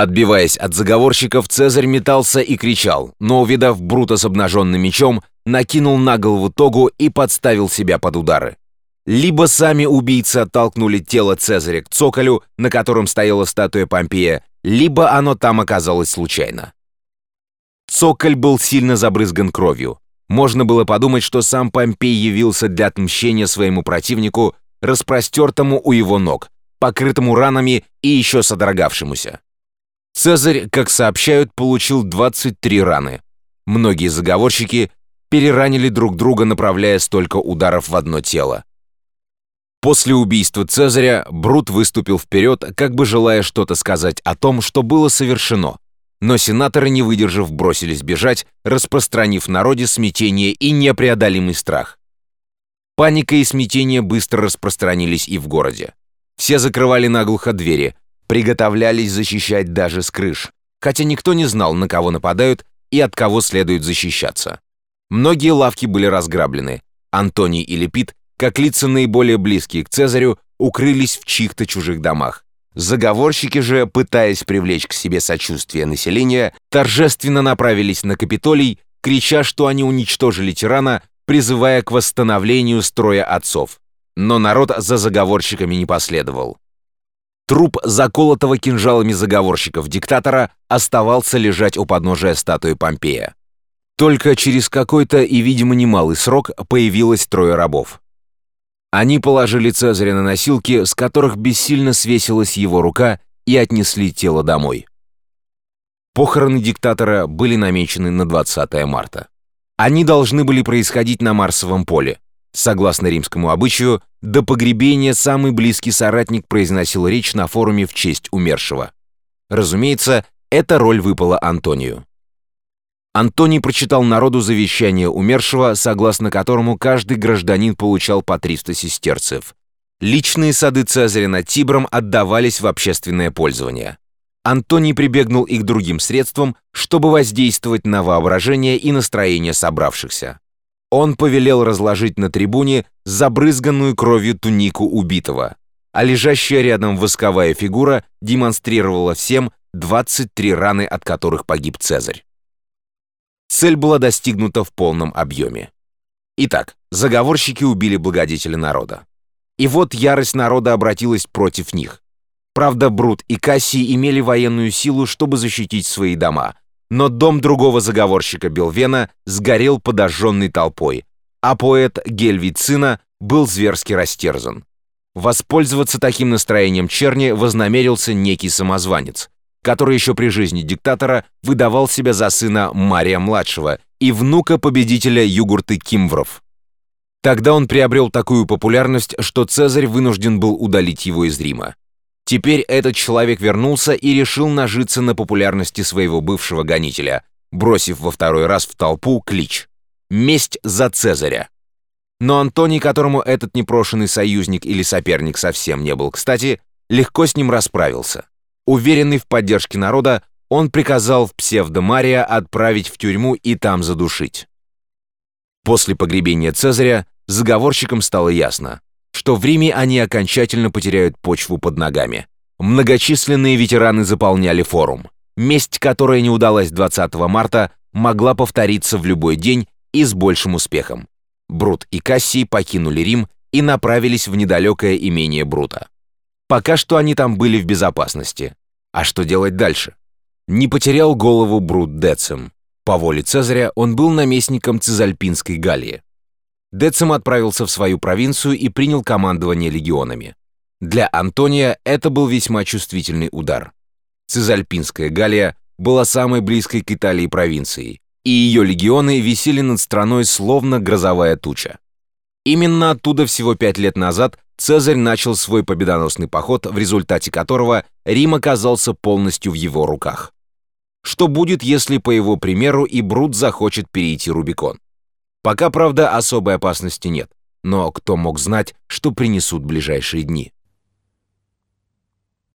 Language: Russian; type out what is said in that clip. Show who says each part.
Speaker 1: Отбиваясь от заговорщиков, Цезарь метался и кричал, но, увидав Брута с обнаженным мечом, накинул на голову тогу и подставил себя под удары. Либо сами убийцы оттолкнули тело Цезаря к цоколю, на котором стояла статуя Помпея, либо оно там оказалось случайно. Цоколь был сильно забрызган кровью. Можно было подумать, что сам Помпей явился для отмщения своему противнику, распростертому у его ног, покрытому ранами и еще содрогавшемуся. Цезарь, как сообщают, получил 23 раны. Многие заговорщики переранили друг друга, направляя столько ударов в одно тело. После убийства Цезаря Брут выступил вперед, как бы желая что-то сказать о том, что было совершено. Но сенаторы, не выдержав, бросились бежать, распространив народе смятение и непреодолимый страх. Паника и смятение быстро распространились и в городе. Все закрывали наглухо двери, приготовлялись защищать даже с крыш, хотя никто не знал, на кого нападают и от кого следует защищаться. Многие лавки были разграблены. Антоний и Лепит, как лица наиболее близкие к Цезарю, укрылись в чьих-то чужих домах. Заговорщики же, пытаясь привлечь к себе сочувствие населения, торжественно направились на Капитолий, крича, что они уничтожили тирана, призывая к восстановлению строя отцов. Но народ за заговорщиками не последовал. Труп заколотого кинжалами заговорщиков-диктатора оставался лежать у подножия статуи Помпея. Только через какой-то и, видимо, немалый срок появилось трое рабов. Они положили Цезаря на носилки, с которых бессильно свесилась его рука, и отнесли тело домой. Похороны диктатора были намечены на 20 марта. Они должны были происходить на Марсовом поле. Согласно римскому обычаю, до погребения самый близкий соратник произносил речь на форуме в честь умершего. Разумеется, эта роль выпала Антонию. Антоний прочитал народу завещание умершего, согласно которому каждый гражданин получал по 300 сестерцев. Личные сады Цезаря над Тибром отдавались в общественное пользование. Антоний прибегнул и к другим средствам, чтобы воздействовать на воображение и настроение собравшихся. Он повелел разложить на трибуне забрызганную кровью тунику убитого, а лежащая рядом восковая фигура демонстрировала всем 23 раны, от которых погиб Цезарь. Цель была достигнута в полном объеме. Итак, заговорщики убили благодетеля народа. И вот ярость народа обратилась против них. Правда, Брут и Кассий имели военную силу, чтобы защитить свои дома, но дом другого заговорщика Белвена сгорел подожженной толпой, а поэт Гельвицина был зверски растерзан. Воспользоваться таким настроением черни вознамерился некий самозванец, который еще при жизни диктатора выдавал себя за сына Мария-младшего и внука победителя Югурты Кимвров. Тогда он приобрел такую популярность, что Цезарь вынужден был удалить его из Рима. Теперь этот человек вернулся и решил нажиться на популярности своего бывшего гонителя, бросив во второй раз в толпу клич «Месть за Цезаря». Но Антоний, которому этот непрошенный союзник или соперник совсем не был кстати, легко с ним расправился. Уверенный в поддержке народа, он приказал в псевдомария отправить в тюрьму и там задушить. После погребения Цезаря заговорщикам стало ясно, что в Риме они окончательно потеряют почву под ногами. Многочисленные ветераны заполняли форум. Месть, которая не удалась 20 марта, могла повториться в любой день и с большим успехом. Брут и Кассий покинули Рим и направились в недалекое имение Брута. Пока что они там были в безопасности. А что делать дальше? Не потерял голову Брут Децим. По воле Цезаря он был наместником Цезальпинской Галлии. Децим отправился в свою провинцию и принял командование легионами. Для Антония это был весьма чувствительный удар. Цезальпинская Галлия была самой близкой к Италии провинцией, и ее легионы висели над страной словно грозовая туча. Именно оттуда всего пять лет назад Цезарь начал свой победоносный поход, в результате которого Рим оказался полностью в его руках. Что будет, если, по его примеру, и Брут захочет перейти Рубикон? Пока, правда, особой опасности нет. Но кто мог знать, что принесут ближайшие дни?